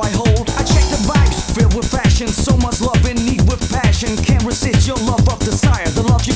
I hold. I check the vibes filled with fashion, so much love in need with passion. Can't resist your love of desire, the love